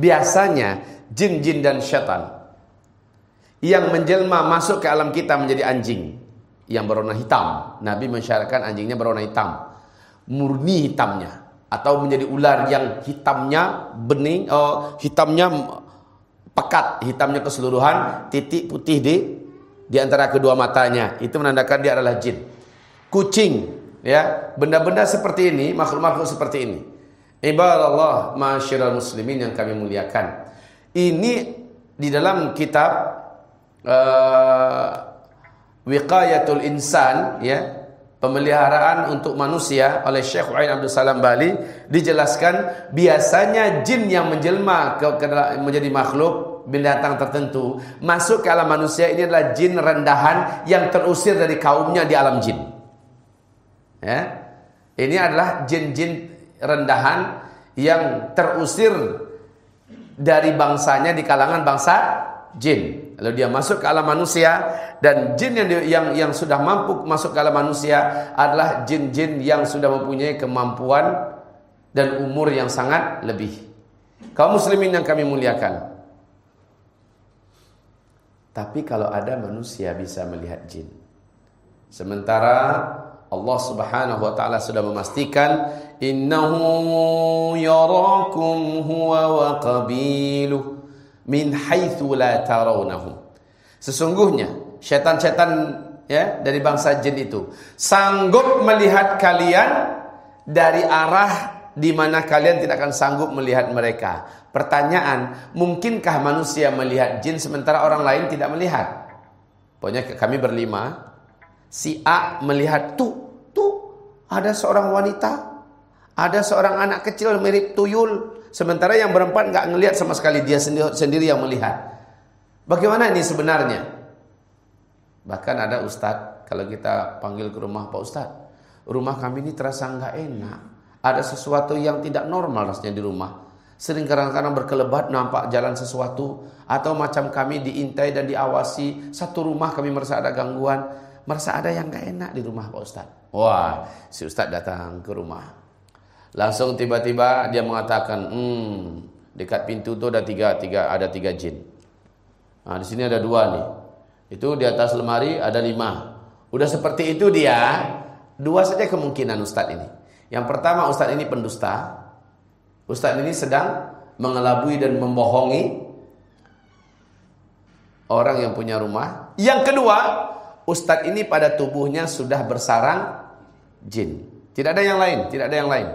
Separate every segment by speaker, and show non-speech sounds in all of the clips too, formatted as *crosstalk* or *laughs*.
Speaker 1: Biasanya jin-jin dan syaitan yang menjelma masuk ke alam kita menjadi anjing yang berwarna hitam. Nabi mensyaratkan anjingnya berwarna hitam. Murni hitamnya atau menjadi ular yang hitamnya bening oh, hitamnya pekat, hitamnya keseluruhan, titik putih di di antara kedua matanya. Itu menandakan dia adalah jin. Kucing, ya, benda-benda seperti ini, makhluk-makhluk seperti ini. Ibarat Allah, muslimin yang kami muliakan. Ini di dalam kitab uh, Wiqayatul Insan, ya, pemeliharaan untuk manusia oleh Syekh Uain Abdul Salam Bali dijelaskan biasanya jin yang menjelma ke, ke menjadi makhluk binatang tertentu masuk ke alam manusia ini adalah jin rendahan yang terusir dari kaumnya di alam jin. Ya. Ini adalah jin-jin rendahan yang terusir dari bangsanya di kalangan bangsa jin. Lalu dia masuk ke alam manusia dan jin yang yang yang sudah mampu masuk ke alam manusia adalah jin-jin yang sudah mempunyai kemampuan dan umur yang sangat lebih. Kaum muslimin yang kami muliakan. Tapi kalau ada manusia bisa melihat jin. Sementara Allah Subhanahu wa taala sudah memastikan innahu yarakum huwa wa qabiluhu min haitsu la tarawnahum. Sesungguhnya setan-setan ya dari bangsa jin itu sanggup melihat kalian dari arah di mana kalian tidak akan sanggup melihat mereka. Pertanyaan, mungkinkah manusia melihat jin sementara orang lain tidak melihat? Pokoknya kami berlima, si A melihat tuh, tuh ada seorang wanita, ada seorang anak kecil mirip tuyul, Sementara yang berempat nggak ngelihat sama sekali dia sendiri, sendiri yang melihat. Bagaimana ini sebenarnya? Bahkan ada ustadz kalau kita panggil ke rumah Pak Ustadz, rumah kami ini terasa nggak enak. Ada sesuatu yang tidak normal rasanya di rumah. Sering kadang-kadang berkelebat nampak jalan sesuatu atau macam kami diintai dan diawasi satu rumah kami merasa ada gangguan, merasa ada yang nggak enak di rumah Pak Ustadz. Wah, si Ustadz datang ke rumah. Langsung tiba-tiba dia mengatakan, hmm, dekat pintu itu ada tiga, tiga, ada tiga jin. Nah, di sini ada dua nih. Itu di atas lemari ada lima. Udah seperti itu dia, dua saja kemungkinan Ustadz ini. Yang pertama Ustadz ini pendusta. Ustadz ini sedang mengelabui dan membohongi orang yang punya rumah. Yang kedua, Ustadz ini pada tubuhnya sudah bersarang jin. Tidak ada yang lain, tidak ada yang lain.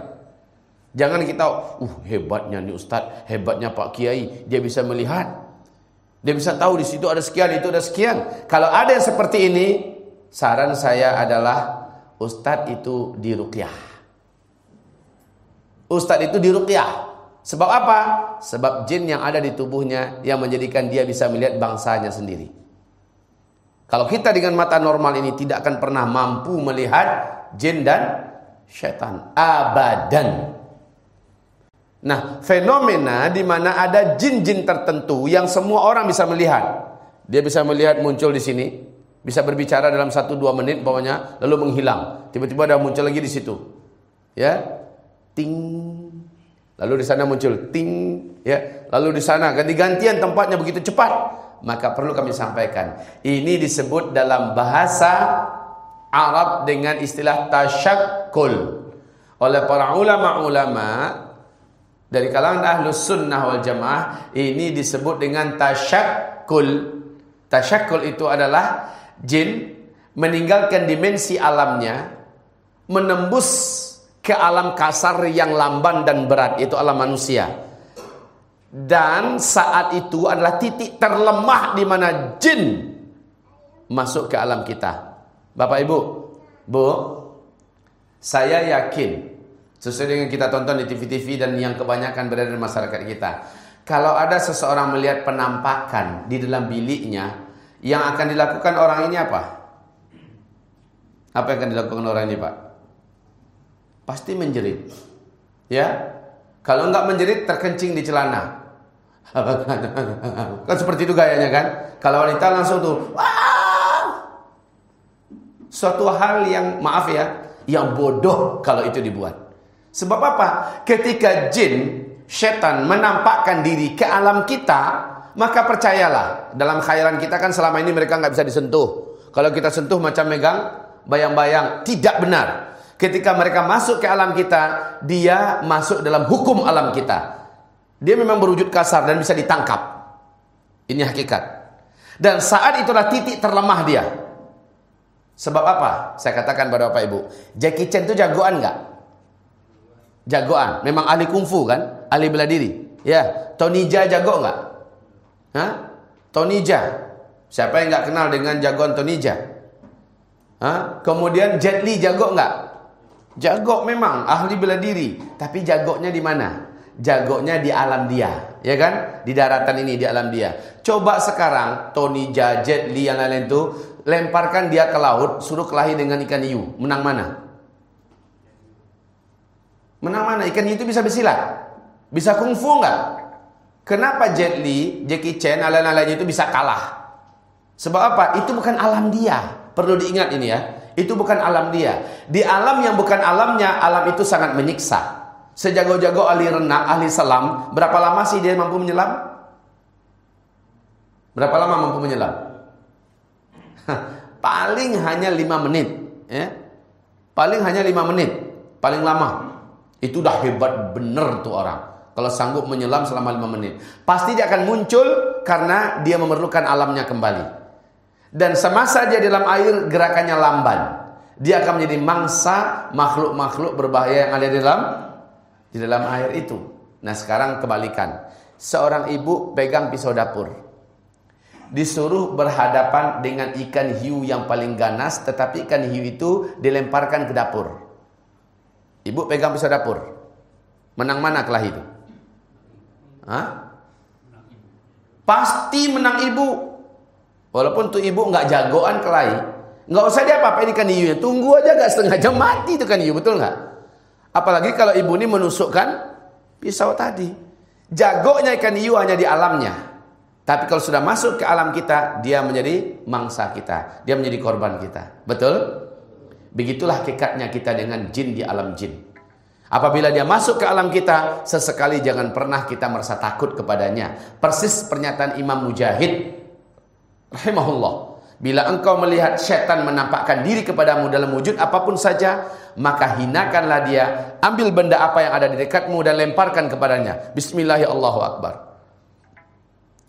Speaker 1: Jangan kita, uh hebatnya nih Ustadz, hebatnya Pak Kiai, dia bisa melihat. Dia bisa tahu di situ ada sekian, itu ada sekian. Kalau ada yang seperti ini, saran saya adalah Ustadz itu diruqyah. Ustadz itu diruqyah. Sebab apa? Sebab jin yang ada di tubuhnya yang menjadikan dia bisa melihat bangsanya sendiri. Kalau kita dengan mata normal ini tidak akan pernah mampu melihat jin dan syaitan. Abadan. Nah, fenomena di mana ada jin-jin tertentu yang semua orang bisa melihat. Dia bisa melihat muncul di sini, bisa berbicara dalam 1 2 menit pokoknya lalu menghilang. Tiba-tiba ada muncul lagi di situ. Ya. Ting. Lalu di sana muncul ting, ya. Lalu di sana ganti-gantian tempatnya begitu cepat. Maka perlu kami sampaikan, ini disebut dalam bahasa Arab dengan istilah tasyakkul. Oleh para ulama-ulama dari kalangan ahlus sunnah wal jamaah ini disebut dengan tasyakkul. Tasyakkul itu adalah jin meninggalkan dimensi alamnya menembus ke alam kasar yang lamban dan berat itu alam manusia. Dan saat itu adalah titik terlemah di mana jin masuk ke alam kita. Bapak Ibu, Bu, saya yakin Sesuai dengan kita tonton di TV-TV dan yang kebanyakan berada di masyarakat kita. Kalau ada seseorang melihat penampakan di dalam biliknya, yang akan dilakukan orang ini apa? Apa yang akan dilakukan orang ini, Pak? Pasti menjerit. Ya? Kalau enggak menjerit, terkencing di celana. *laughs* kan seperti itu gayanya kan? Kalau wanita langsung tuh, Wah! Suatu hal yang, maaf ya, yang bodoh kalau itu dibuat. Sebab apa? Ketika jin setan menampakkan diri ke alam kita, maka percayalah dalam khayalan kita kan selama ini mereka nggak bisa disentuh. Kalau kita sentuh macam megang bayang-bayang, tidak benar. Ketika mereka masuk ke alam kita, dia masuk dalam hukum alam kita. Dia memang berwujud kasar dan bisa ditangkap. Ini hakikat. Dan saat itulah titik terlemah dia. Sebab apa? Saya katakan pada Bapak Ibu, Jackie Chan itu jagoan nggak? Jagoan. Memang ahli kungfu kan? Ahli bela diri. Ya, Tony Jaa jago nggak? Hah? Tony Jaa. Siapa yang nggak kenal dengan jagoan Tony Jaa? Hah? Kemudian Jet Li jago nggak? Jago memang ahli bela diri, tapi jagonya di mana? Jagonya di alam dia, ya kan? Di daratan ini di alam dia. Coba sekarang Tony Jaa, Jet Li yang lain-lain itu lemparkan dia ke laut, suruh kelahi dengan ikan hiu. Menang mana? Menang mana? Ikan hiu itu bisa bersilat. Bisa kungfu enggak? Kenapa Jet Li, Jackie Chan, lain-lainnya itu bisa kalah? Sebab apa? Itu bukan alam dia. Perlu diingat ini ya. Itu bukan alam dia. Di alam yang bukan alamnya, alam itu sangat menyiksa. Sejago-jago ahli renang, ahli selam, berapa lama sih dia mampu menyelam? Berapa lama mampu menyelam? paling hanya lima menit ya. Paling hanya lima menit, paling lama. Itu udah hebat bener tuh orang. Kalau sanggup menyelam selama lima menit. Pasti dia akan muncul karena dia memerlukan alamnya kembali. Dan semasa dia dalam air gerakannya lamban. Dia akan menjadi mangsa makhluk-makhluk berbahaya yang ada di dalam di dalam air itu. Nah sekarang kebalikan. Seorang ibu pegang pisau dapur disuruh berhadapan dengan ikan hiu yang paling ganas tetapi ikan hiu itu dilemparkan ke dapur. Ibu pegang pisau dapur. Menang mana kelahi itu? Hah? Pasti menang ibu. Walaupun tuh ibu nggak jagoan kelahi, nggak usah dia apa-apa ikan hiunya. Tunggu aja gak setengah jam mati itu kan hiu, betul nggak? Apalagi kalau ibu ini menusukkan pisau tadi. Jagonya ikan hiu hanya di alamnya. Tapi kalau sudah masuk ke alam kita, dia menjadi mangsa kita. Dia menjadi korban kita. Betul? Begitulah kekatnya kita dengan jin di alam jin. Apabila dia masuk ke alam kita, sesekali jangan pernah kita merasa takut kepadanya. Persis pernyataan Imam Mujahid. Rahimahullah. Bila engkau melihat setan menampakkan diri kepadamu dalam wujud apa pun saja, maka hinakanlah dia. Ambil benda apa yang ada di dekatmu dan lemparkan kepadanya. Bismillahirrahmanirrahim.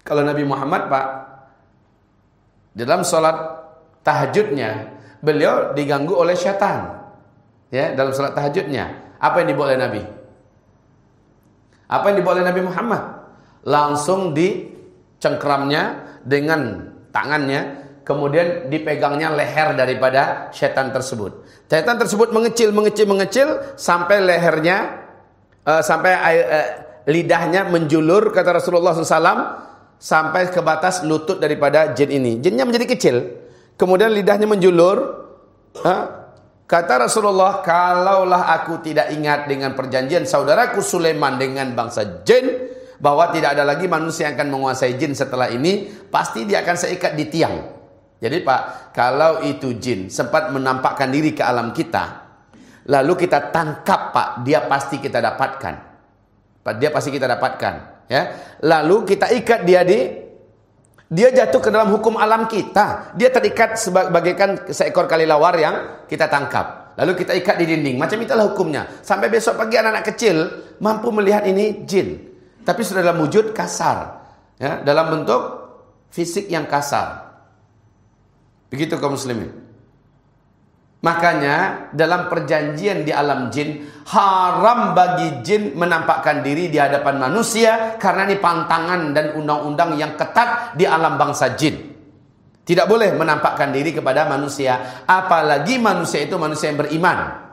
Speaker 1: Kalau Nabi Muhammad Pak dalam sholat tahajudnya beliau diganggu oleh syaitan. Ya, dalam sholat tahajudnya. Apa yang dibawa oleh Nabi? Apa yang dibawa oleh Nabi Muhammad? Langsung dicengkramnya dengan tangannya kemudian dipegangnya leher daripada syaitan tersebut. Syaitan tersebut mengecil, mengecil, mengecil sampai lehernya uh, sampai uh, lidahnya menjulur kata Rasulullah SAW sampai ke batas lutut daripada jin ini. Jinnya menjadi kecil. Kemudian lidahnya menjulur. Ha? Kata Rasulullah, kalaulah aku tidak ingat dengan perjanjian saudaraku Sulaiman dengan bangsa jin, bahwa tidak ada lagi manusia yang akan menguasai jin setelah ini, pasti dia akan seikat di tiang. Jadi Pak, kalau itu jin sempat menampakkan diri ke alam kita, lalu kita tangkap Pak, dia pasti kita dapatkan. Pak, dia pasti kita dapatkan ya. Lalu kita ikat dia di dia jatuh ke dalam hukum alam kita. Dia terikat sebagaikan seekor kalilawar yang kita tangkap. Lalu kita ikat di dinding. Macam itulah hukumnya. Sampai besok pagi anak-anak kecil mampu melihat ini jin. Tapi sudah dalam wujud kasar. Ya, dalam bentuk fisik yang kasar. Begitu kaum muslimin. Makanya dalam perjanjian di alam jin haram bagi jin menampakkan diri di hadapan manusia karena ini pantangan dan undang-undang yang ketat di alam bangsa jin. Tidak boleh menampakkan diri kepada manusia, apalagi manusia itu manusia yang beriman.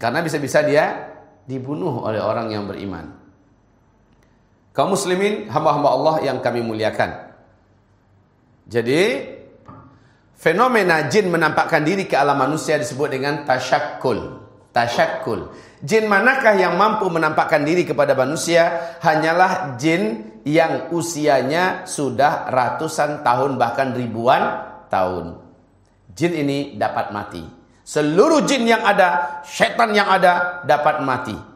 Speaker 1: Karena bisa-bisa dia dibunuh oleh orang yang beriman. Kaum muslimin, hamba-hamba Allah yang kami muliakan. Jadi Fenomena jin menampakkan diri ke alam manusia disebut dengan tasyakul. Tasyakul. Jin manakah yang mampu menampakkan diri kepada manusia? Hanyalah jin yang usianya sudah ratusan tahun bahkan ribuan tahun. Jin ini dapat mati. Seluruh jin yang ada, setan yang ada dapat mati.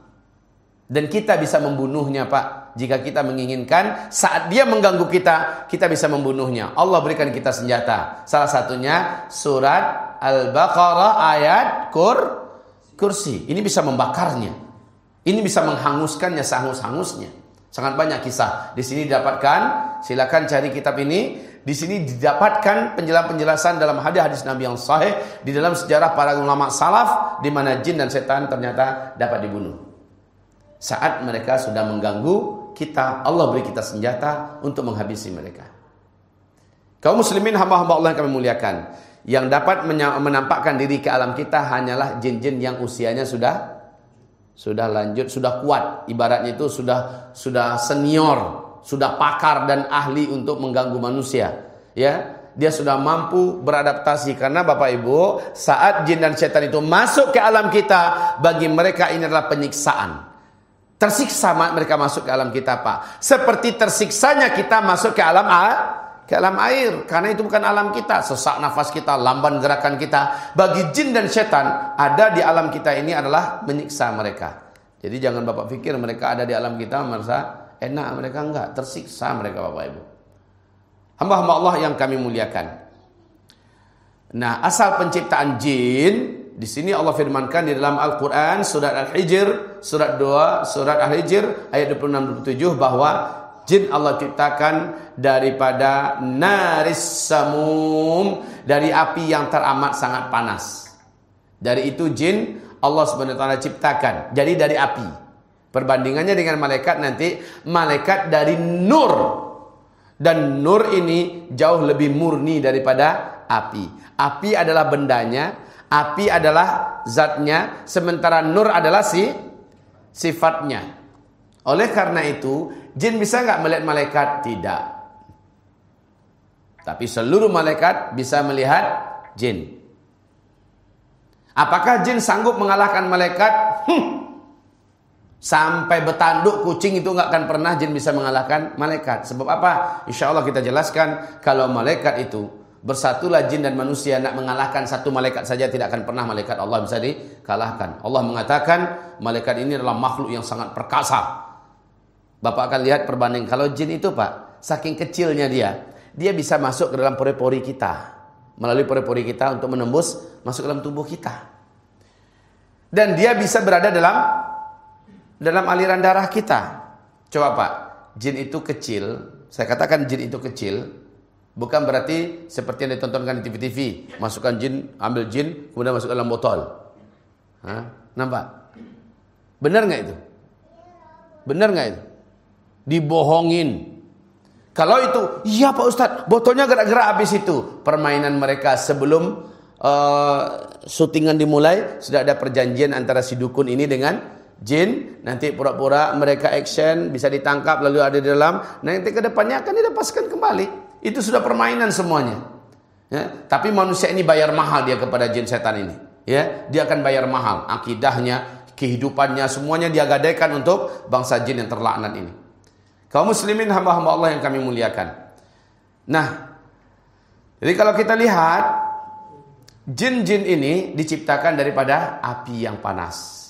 Speaker 1: Dan kita bisa membunuhnya Pak. Jika kita menginginkan saat dia mengganggu kita, kita bisa membunuhnya. Allah berikan kita senjata. Salah satunya surat Al-Baqarah ayat kur kursi. Ini bisa membakarnya. Ini bisa menghanguskannya sehangus-hangusnya. Sangat banyak kisah. Di sini didapatkan, silakan cari kitab ini. Di sini didapatkan penjelasan-penjelasan dalam hadis-hadis Nabi yang sahih di dalam sejarah para ulama salaf di mana jin dan setan ternyata dapat dibunuh. Saat mereka sudah mengganggu kita, Allah beri kita senjata untuk menghabisi mereka. Kaum muslimin hamba-hamba Allah yang kami muliakan. Yang dapat menampakkan diri ke alam kita hanyalah jin-jin yang usianya sudah sudah lanjut, sudah kuat. Ibaratnya itu sudah sudah senior, sudah pakar dan ahli untuk mengganggu manusia. Ya, dia sudah mampu beradaptasi karena Bapak Ibu saat jin dan setan itu masuk ke alam kita bagi mereka ini adalah penyiksaan Tersiksa mereka masuk ke alam kita, Pak. Seperti tersiksanya kita masuk ke alam ke alam air karena itu bukan alam kita. Sesak nafas kita, lamban gerakan kita. Bagi jin dan setan ada di alam kita ini adalah menyiksa mereka. Jadi jangan Bapak pikir mereka ada di alam kita merasa enak, mereka enggak, tersiksa mereka Bapak Ibu. Hamba-hamba Allah yang kami muliakan. Nah, asal penciptaan jin di sini Allah firmankan di dalam Al-Quran surat Al-Hijr, surat 2, surat Al-Hijr ayat 26-27 bahwa jin Allah ciptakan daripada naris samum, dari api yang teramat sangat panas. Dari itu jin Allah SWT ciptakan, jadi dari api. Perbandingannya dengan malaikat nanti, malaikat dari nur. Dan nur ini jauh lebih murni daripada api. Api adalah bendanya, Api adalah zatnya, sementara nur adalah si sifatnya. Oleh karena itu, jin bisa nggak melihat malaikat? Tidak. Tapi seluruh malaikat bisa melihat jin. Apakah jin sanggup mengalahkan malaikat? Hmm. Sampai bertanduk kucing itu nggak akan pernah jin bisa mengalahkan malaikat. Sebab apa? Insya Allah kita jelaskan kalau malaikat itu Bersatulah jin dan manusia nak mengalahkan satu malaikat saja tidak akan pernah malaikat Allah bisa dikalahkan. Allah mengatakan malaikat ini adalah makhluk yang sangat perkasa. Bapak akan lihat perbanding kalau jin itu Pak, saking kecilnya dia, dia bisa masuk ke dalam pori-pori kita. Melalui pori-pori kita untuk menembus masuk ke dalam tubuh kita. Dan dia bisa berada dalam dalam aliran darah kita. Coba Pak, jin itu kecil, saya katakan jin itu kecil, Bukan berarti seperti yang ditontonkan di TV-TV, masukkan jin, ambil jin, kemudian masuk dalam botol. Hah? Nampak? Benar nggak itu? Benar nggak itu? Dibohongin. Kalau itu, iya Pak Ustadz, botolnya gerak-gerak habis itu. Permainan mereka sebelum uh, syutingan dimulai, sudah ada perjanjian antara si dukun ini dengan jin. Nanti pura-pura mereka action, bisa ditangkap lalu ada di dalam. Nanti ke depannya akan dilepaskan kembali. Itu sudah permainan semuanya. Ya, tapi manusia ini bayar mahal dia kepada jin setan ini. Ya, dia akan bayar mahal akidahnya, kehidupannya, semuanya dia gadaikan untuk bangsa jin yang terlaknat ini. Kaum muslimin hamba-hamba Allah yang kami muliakan. Nah, jadi kalau kita lihat jin-jin ini diciptakan daripada api yang panas.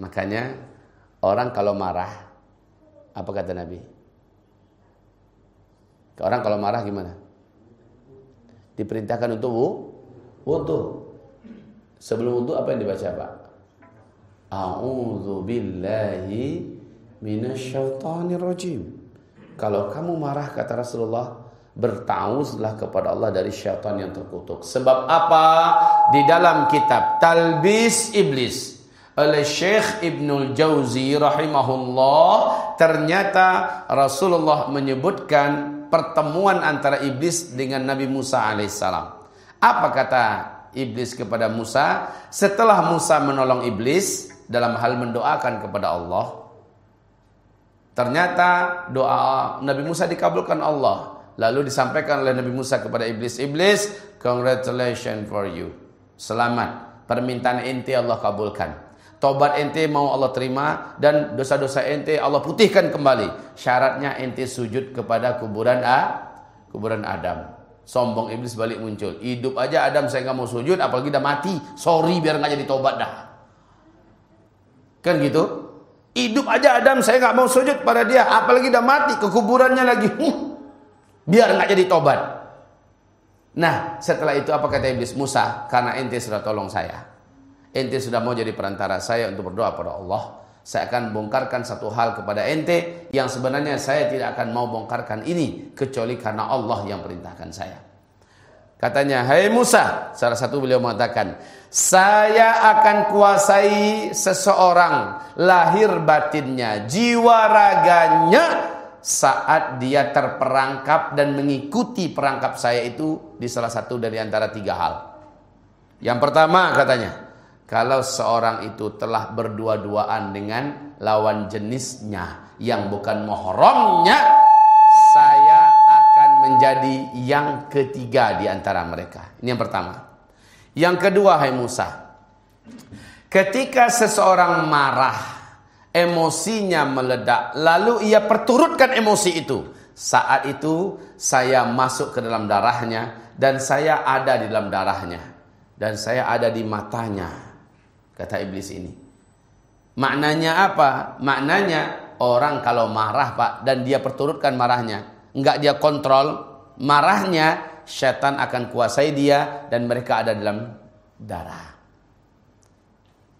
Speaker 1: Makanya orang kalau marah apa kata Nabi? Orang kalau marah gimana? Diperintahkan untuk wudhu. Sebelum wudhu apa yang dibaca Pak? A'udzu billahi minasyaitonir rajim. Kalau kamu marah kata Rasulullah, bertauzlah kepada Allah dari syaitan yang terkutuk. Sebab apa? Di dalam kitab Talbis Iblis oleh Syekh Ibnul Jauzi rahimahullah ternyata Rasulullah menyebutkan pertemuan antara iblis dengan Nabi Musa alaihissalam. Apa kata iblis kepada Musa setelah Musa menolong iblis dalam hal mendoakan kepada Allah? Ternyata doa Nabi Musa dikabulkan Allah. Lalu disampaikan oleh Nabi Musa kepada iblis, "Iblis, congratulations for you." Selamat, permintaan inti Allah kabulkan. Tobat ente mau Allah terima dan dosa-dosa ente Allah putihkan kembali. Syaratnya ente sujud kepada kuburan A, kuburan Adam. Sombong iblis balik muncul. Hidup aja Adam saya nggak mau sujud, apalagi udah mati. Sorry biar nggak jadi tobat dah. Kan gitu? Hidup aja Adam saya nggak mau sujud pada dia, apalagi udah mati ke kuburannya lagi. Biar nggak jadi tobat. Nah, setelah itu apa kata iblis Musa? Karena ente sudah tolong saya. Ente sudah mau jadi perantara saya untuk berdoa pada Allah. Saya akan bongkarkan satu hal kepada ente yang sebenarnya saya tidak akan mau bongkarkan ini kecuali karena Allah yang perintahkan saya. Katanya, "Hai Musa," salah satu beliau mengatakan, "Saya akan kuasai seseorang lahir batinnya, jiwa raganya saat dia terperangkap dan mengikuti perangkap saya itu di salah satu dari antara tiga hal." Yang pertama katanya, kalau seorang itu telah berdua-duaan dengan lawan jenisnya yang bukan mahramnya, saya menjadi yang ketiga di antara mereka. Ini yang pertama. Yang kedua, hai Musa. Ketika seseorang marah, emosinya meledak, lalu ia perturutkan emosi itu. Saat itu saya masuk ke dalam darahnya dan saya ada di dalam darahnya dan saya ada di matanya. Kata iblis ini. Maknanya apa? Maknanya orang kalau marah, Pak, dan dia perturutkan marahnya, nggak dia kontrol, marahnya setan akan kuasai dia dan mereka ada dalam darah.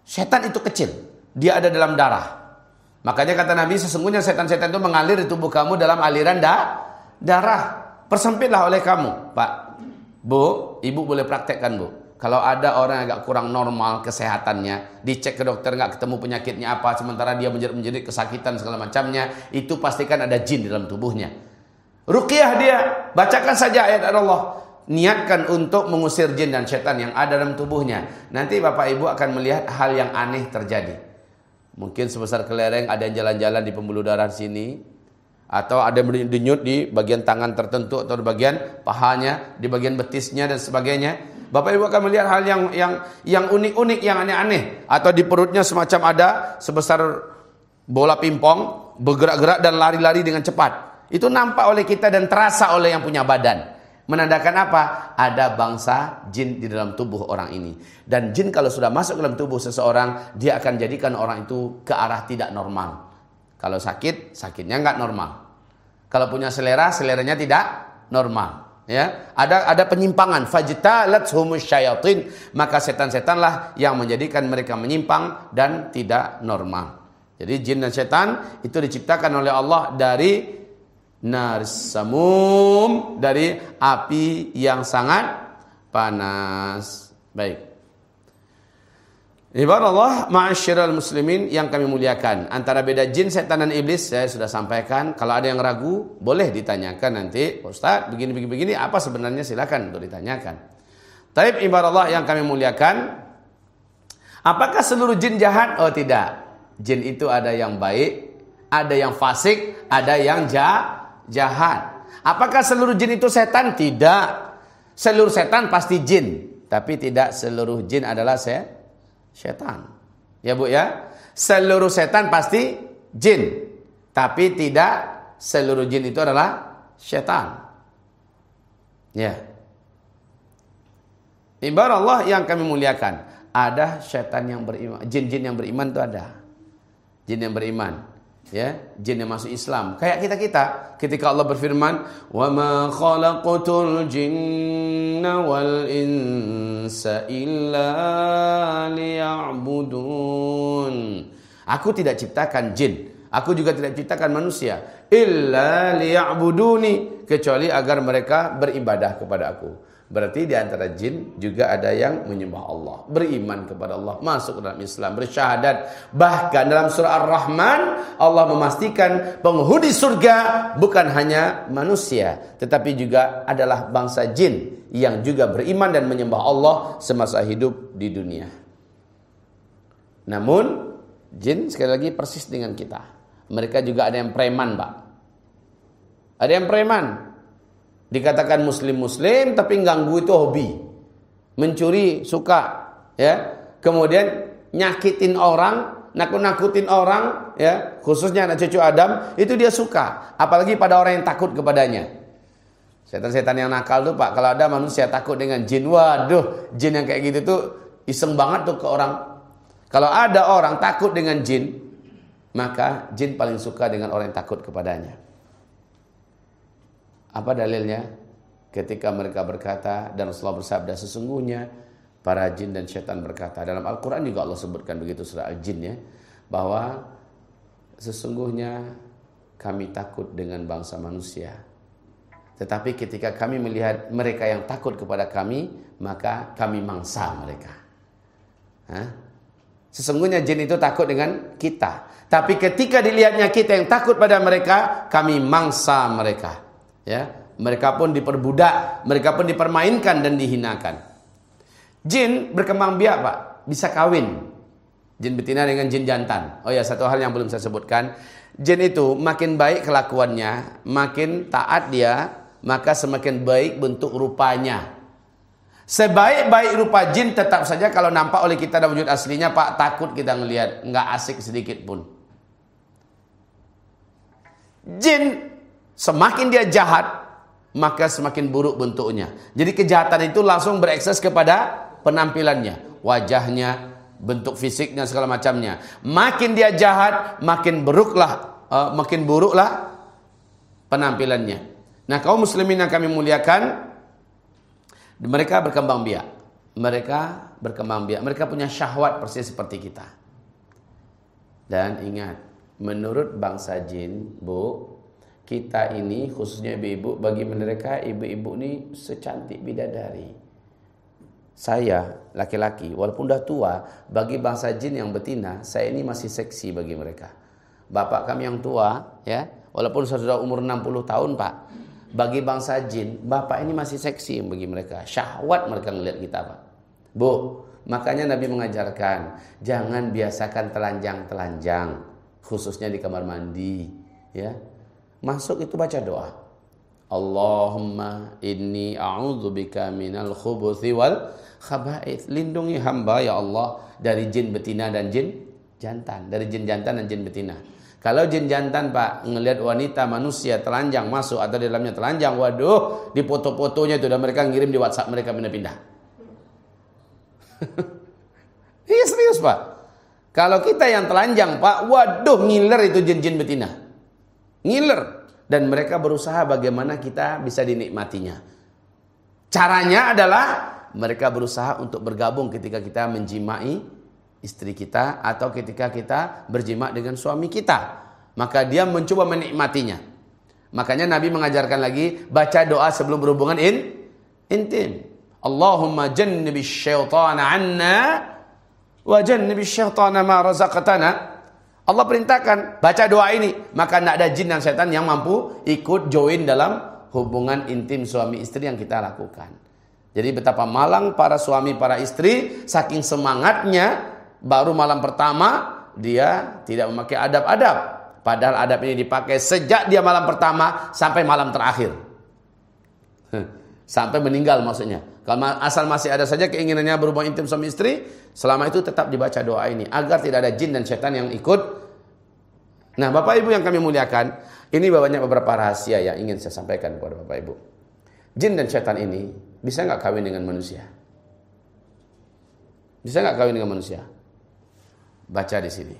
Speaker 1: Setan itu kecil, dia ada dalam darah. Makanya kata Nabi sesungguhnya setan-setan itu mengalir di tubuh kamu dalam aliran da darah. Persempitlah oleh kamu, Pak. Bu, Ibu boleh praktekkan, Bu. Kalau ada orang yang agak kurang normal kesehatannya, dicek ke dokter nggak ketemu penyakitnya apa, sementara dia menjadi kesakitan segala macamnya, itu pastikan ada jin dalam tubuhnya. Ruqyah dia, bacakan saja ayat Allah. Niatkan untuk mengusir jin dan setan yang ada dalam tubuhnya. Nanti Bapak Ibu akan melihat hal yang aneh terjadi. Mungkin sebesar kelereng ada yang jalan-jalan di pembuluh darah sini. Atau ada denyut di bagian tangan tertentu atau di bagian pahanya, di bagian betisnya dan sebagainya. Bapak Ibu akan melihat hal yang yang yang unik-unik, yang aneh-aneh. Atau di perutnya semacam ada sebesar bola pimpong bergerak-gerak dan lari-lari dengan cepat. Itu nampak oleh kita dan terasa oleh yang punya badan. Menandakan apa? Ada bangsa jin di dalam tubuh orang ini. Dan jin kalau sudah masuk ke dalam tubuh seseorang, dia akan jadikan orang itu ke arah tidak normal. Kalau sakit, sakitnya nggak normal. Kalau punya selera, seleranya tidak normal. Ya, ada ada penyimpangan. Fajtalat syayatin, maka setan-setanlah yang menjadikan mereka menyimpang dan tidak normal. Jadi jin dan setan itu diciptakan oleh Allah dari nar samum dari api yang sangat panas. Baik. Ibarat ma'asyiral muslimin yang kami muliakan. Antara beda jin, setan dan iblis saya sudah sampaikan. Kalau ada yang ragu, boleh ditanyakan nanti. Ustaz, begini begini begini apa sebenarnya silakan untuk ditanyakan. Taib ibarat yang kami muliakan. Apakah seluruh jin jahat? Oh tidak. Jin itu ada yang baik, ada yang fasik, ada yang jahat. Apakah seluruh jin itu setan? Tidak. Seluruh setan pasti jin, tapi tidak seluruh jin adalah se setan. Ya Bu ya. Seluruh setan pasti jin, tapi tidak seluruh jin itu adalah setan. Ya. Ibarat Allah yang kami muliakan, ada setan yang beriman, jin-jin yang beriman itu ada. Jin yang beriman ya jin yang masuk Islam. Kayak kita kita. Ketika Allah berfirman wa ma khalaqatul jinna wal insa illa liya'budun. Aku tidak ciptakan jin. Aku juga tidak ciptakan manusia. Illa liya'buduni. Kecuali agar mereka beribadah kepada aku Berarti di antara jin juga ada yang menyembah Allah, beriman kepada Allah, masuk dalam Islam, bersyahadat. Bahkan dalam surah Ar-Rahman Allah memastikan penghuni surga bukan hanya manusia, tetapi juga adalah bangsa jin yang juga beriman dan menyembah Allah semasa hidup di dunia. Namun jin sekali lagi persis dengan kita. Mereka juga ada yang preman, Pak. Ada yang preman, Dikatakan muslim-muslim tapi ganggu itu hobi. Mencuri suka, ya. Kemudian nyakitin orang, nakut-nakutin orang, ya, khususnya anak cucu Adam, itu dia suka, apalagi pada orang yang takut kepadanya. Setan-setan yang nakal tuh Pak, kalau ada manusia takut dengan jin, waduh, jin yang kayak gitu tuh iseng banget tuh ke orang. Kalau ada orang takut dengan jin, maka jin paling suka dengan orang yang takut kepadanya. Apa dalilnya? Ketika mereka berkata dan Rasulullah bersabda sesungguhnya para jin dan syaitan berkata dalam Al-Qur'an juga Allah sebutkan begitu surah Al-Jin ya bahwa sesungguhnya kami takut dengan bangsa manusia. Tetapi ketika kami melihat mereka yang takut kepada kami, maka kami mangsa mereka. Hah? Sesungguhnya jin itu takut dengan kita. Tapi ketika dilihatnya kita yang takut pada mereka, kami mangsa mereka. Ya, mereka pun diperbudak, mereka pun dipermainkan dan dihinakan. Jin berkembang biak, Pak. Bisa kawin. Jin betina dengan jin jantan. Oh ya, satu hal yang belum saya sebutkan. Jin itu makin baik kelakuannya, makin taat dia, maka semakin baik bentuk rupanya. Sebaik-baik rupa jin tetap saja kalau nampak oleh kita dalam wujud aslinya Pak takut kita ngelihat, nggak asik sedikit pun. Jin semakin dia jahat maka semakin buruk bentuknya. Jadi kejahatan itu langsung berekses kepada penampilannya, wajahnya, bentuk fisiknya segala macamnya. Makin dia jahat, makin buruklah uh, makin buruklah penampilannya. Nah, kaum muslimin yang kami muliakan, mereka berkembang biak. Mereka berkembang biak. Mereka punya syahwat persis seperti kita. Dan ingat, menurut bangsa jin, Bu, kita ini khususnya ibu-ibu, bagi mereka ibu-ibu ini secantik bidadari. Saya, laki-laki, walaupun dah tua, bagi bangsa jin yang betina, saya ini masih seksi bagi mereka. Bapak kami yang tua, ya, walaupun sudah umur 60 tahun, Pak, bagi bangsa jin, bapak ini masih seksi bagi mereka. Syahwat mereka melihat kita, Pak. Bu, makanya Nabi mengajarkan, jangan biasakan telanjang-telanjang, khususnya di kamar mandi, ya. Masuk itu baca doa. Allahumma inni a'udzubika minal khubuthi wal khaba'ith. Lindungi hamba ya Allah dari jin betina dan jin jantan, dari jin jantan dan jin betina. Kalau jin jantan pak ngelihat wanita manusia telanjang masuk atau di dalamnya telanjang, waduh, di foto-fotonya itu udah mereka ngirim di WhatsApp mereka pindah-pindah. *laughs* Iya serius pak. Kalau kita yang telanjang pak, waduh ngiler itu jin-jin betina. Ngiler. Dan mereka berusaha bagaimana kita bisa dinikmatinya. Caranya adalah mereka berusaha untuk bergabung ketika kita menjimai istri kita atau ketika kita berjima dengan suami kita. Maka dia mencoba menikmatinya. Makanya Nabi mengajarkan lagi baca doa sebelum berhubungan in intim. Allahumma jannibi syaitana anna wa jannibi syaitana ma razaqtana. Allah perintahkan baca doa ini, maka tidak ada jin dan setan yang mampu ikut join dalam hubungan intim suami istri yang kita lakukan. Jadi betapa malang para suami para istri saking semangatnya baru malam pertama dia tidak memakai adab-adab. Padahal adab ini dipakai sejak dia malam pertama sampai malam terakhir. *laughs* Sampai meninggal maksudnya. Kalau asal masih ada saja keinginannya berhubungan intim suami istri, selama itu tetap dibaca doa ini agar tidak ada jin dan setan yang ikut. Nah, Bapak Ibu yang kami muliakan, ini banyak beberapa rahasia yang ingin saya sampaikan kepada Bapak Ibu. Jin dan setan ini bisa nggak kawin dengan manusia? Bisa nggak kawin dengan manusia? baca di sini.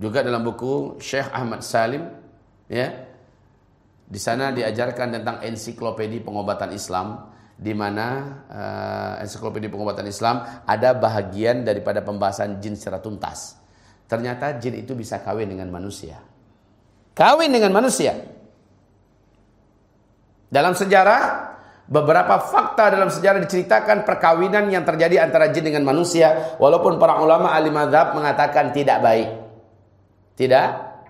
Speaker 1: Juga dalam buku Syekh Ahmad Salim ya. Di sana diajarkan tentang ensiklopedi pengobatan Islam di mana uh, ensiklopedi pengobatan Islam ada bahagian daripada pembahasan jin secara tuntas. Ternyata jin itu bisa kawin dengan manusia. Kawin dengan manusia. Dalam sejarah Beberapa fakta dalam sejarah diceritakan perkawinan yang terjadi antara jin dengan manusia. Walaupun para ulama ahli madhab mengatakan tidak baik. Tidak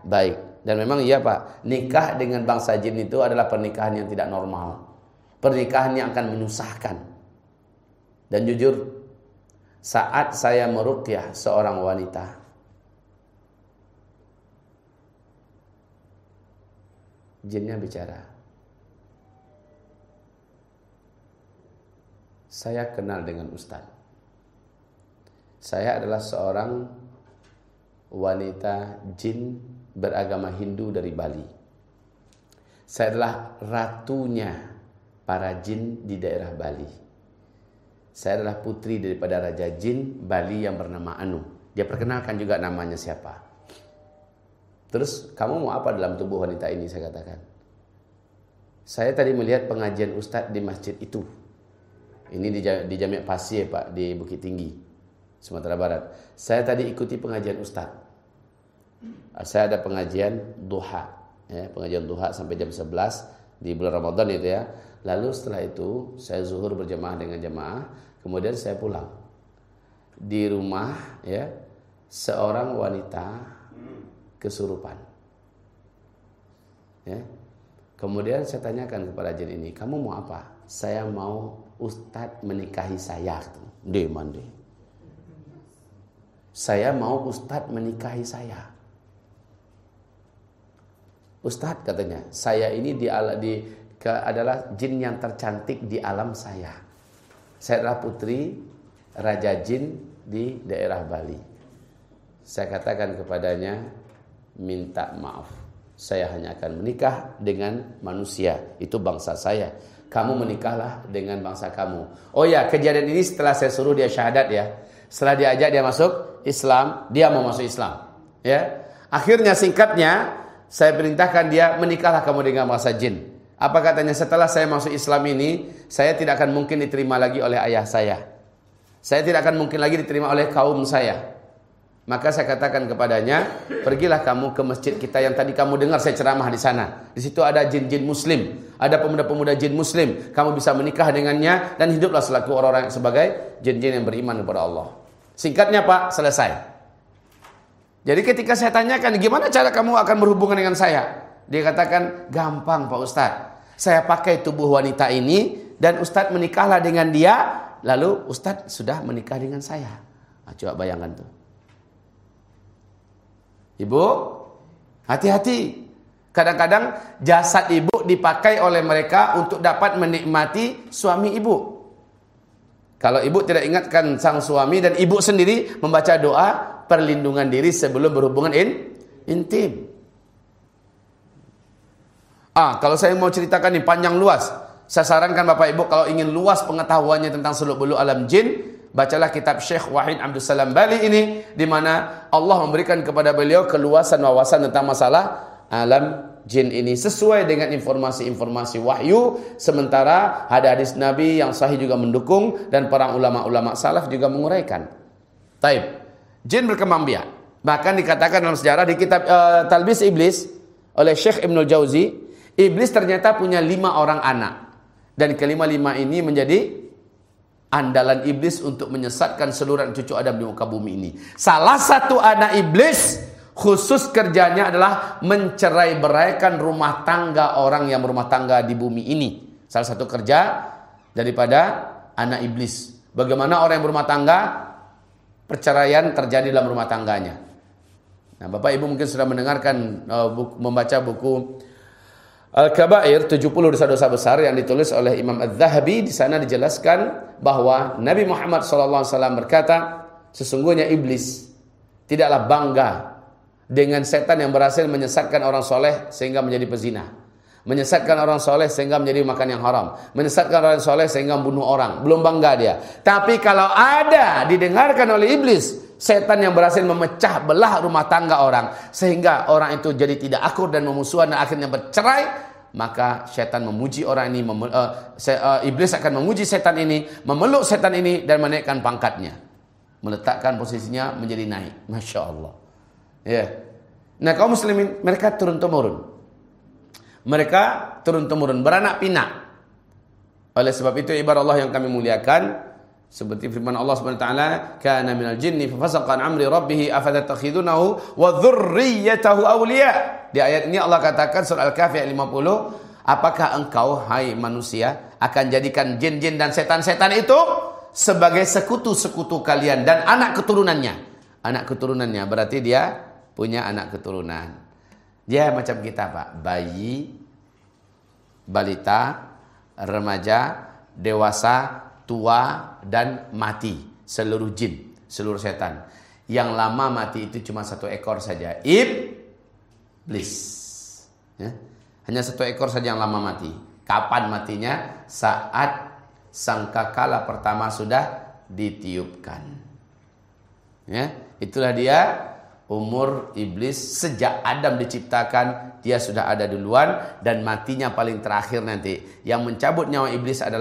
Speaker 1: baik. Dan memang iya pak, nikah dengan bangsa jin itu adalah pernikahan yang tidak normal. Pernikahan yang akan menyusahkan. Dan jujur, saat saya merukyah seorang wanita, jinnya bicara. saya kenal dengan Ustaz. Saya adalah seorang wanita jin beragama Hindu dari Bali. Saya adalah ratunya para jin di daerah Bali. Saya adalah putri daripada Raja Jin Bali yang bernama Anu. Dia perkenalkan juga namanya siapa. Terus kamu mau apa dalam tubuh wanita ini saya katakan. Saya tadi melihat pengajian ustadz di masjid itu. Ini di, di Jami' Pasir Pak di Bukit Tinggi, Sumatera Barat. Saya tadi ikuti pengajian ustadz. Saya ada pengajian duha, ya, pengajian duha sampai jam 11 di bulan Ramadan itu ya. Lalu setelah itu saya zuhur berjamaah dengan jamaah, kemudian saya pulang. Di rumah ya, seorang wanita kesurupan. Ya. Kemudian saya tanyakan kepada jin ini, kamu mau apa? Saya mau Ustadz menikahi saya. De mande. Saya mau Ustadz menikahi saya. Ustadz katanya, saya ini di, di ke, adalah jin yang tercantik di alam saya. Saya adalah putri Raja Jin di daerah Bali. Saya katakan kepadanya, minta maaf. Saya hanya akan menikah dengan manusia. Itu bangsa saya. Kamu menikahlah dengan bangsa kamu. Oh ya, kejadian ini setelah saya suruh dia syahadat ya. Setelah diajak dia masuk Islam, dia mau masuk Islam. Ya. Akhirnya singkatnya, saya perintahkan dia menikahlah kamu dengan bangsa jin. Apa katanya setelah saya masuk Islam ini, saya tidak akan mungkin diterima lagi oleh ayah saya. Saya tidak akan mungkin lagi diterima oleh kaum saya. Maka saya katakan kepadanya, pergilah kamu ke masjid kita yang tadi kamu dengar saya ceramah di sana. Di situ ada jin-jin muslim, ada pemuda-pemuda jin muslim. Kamu bisa menikah dengannya dan hiduplah selaku orang-orang sebagai jin-jin yang beriman kepada Allah. Singkatnya Pak, selesai. Jadi ketika saya tanyakan, gimana cara kamu akan berhubungan dengan saya? Dia katakan, gampang Pak Ustadz. Saya pakai tubuh wanita ini dan Ustadz menikahlah dengan dia, lalu Ustadz sudah menikah dengan saya. Nah, coba bayangkan tuh. Ibu, hati-hati. Kadang-kadang jasad ibu dipakai oleh mereka untuk dapat menikmati suami ibu. Kalau ibu tidak ingatkan sang suami dan ibu sendiri membaca doa perlindungan diri sebelum berhubungan in, intim. Ah, kalau saya mau ceritakan ini panjang luas. Saya sarankan Bapak Ibu kalau ingin luas pengetahuannya tentang seluk-beluk alam jin, Bacalah kitab Syekh Wahid Abdul Salam Bali ini di mana Allah memberikan kepada beliau keluasan wawasan tentang masalah alam jin ini sesuai dengan informasi-informasi wahyu sementara ada hadis Nabi yang sahih juga mendukung dan para ulama-ulama salaf juga menguraikan. Taib. Jin berkembang biak. Bahkan dikatakan dalam sejarah di kitab uh, Talbis Iblis oleh Syekh Ibnul Jauzi, iblis ternyata punya lima orang anak. Dan kelima-lima ini menjadi andalan iblis untuk menyesatkan seluruh cucu Adam di muka bumi ini. Salah satu anak iblis khusus kerjanya adalah mencerai beraikan rumah tangga orang yang berumah tangga di bumi ini. Salah satu kerja daripada anak iblis. Bagaimana orang yang berumah tangga perceraian terjadi dalam rumah tangganya. Nah, Bapak Ibu mungkin sudah mendengarkan uh, buku, membaca buku Al-Kabair 70 dosa-dosa besar yang ditulis oleh Imam Az-Zahabi di sana dijelaskan bahwa Nabi Muhammad SAW berkata sesungguhnya iblis tidaklah bangga dengan setan yang berhasil menyesatkan orang soleh sehingga menjadi pezina. Menyesatkan orang soleh sehingga menjadi makan yang haram. Menyesatkan orang soleh sehingga membunuh orang. Belum bangga dia. Tapi kalau ada didengarkan oleh iblis setan yang berhasil memecah belah rumah tangga orang sehingga orang itu jadi tidak akur dan memusuhan dan akhirnya bercerai maka setan memuji orang ini memel, uh, se, uh, iblis akan memuji setan ini memeluk setan ini dan menaikkan pangkatnya. Meletakkan posisinya menjadi naik. Masya Allah. Ya. Yeah. nah kaum muslimin mereka turun temurun. Mereka turun temurun beranak pinak. Oleh sebab itu ibarat Allah yang kami muliakan seperti firman Allah Subhanahu wa taala, "Kana minal jinni fafasaqa an amri rabbih afatattakhidunahu wa dzurriyyatahu awliya." Di ayat ini Allah katakan surah Al-Kahfi ayat 50, "Apakah engkau hai manusia akan jadikan jin-jin dan setan-setan itu sebagai sekutu-sekutu kalian dan anak keturunannya?" Anak keturunannya berarti dia punya anak keturunan. Dia macam kita, Pak. Bayi, balita, remaja, dewasa, tua dan mati seluruh jin, seluruh setan. Yang lama mati itu cuma satu ekor saja. Iblis. Ya. Hanya satu ekor saja yang lama mati. Kapan matinya? Saat sangkakala pertama sudah ditiupkan. Ya, itulah dia umur iblis sejak Adam diciptakan dia sudah ada duluan dan matinya paling terakhir nanti. Yang mencabut nyawa iblis adalah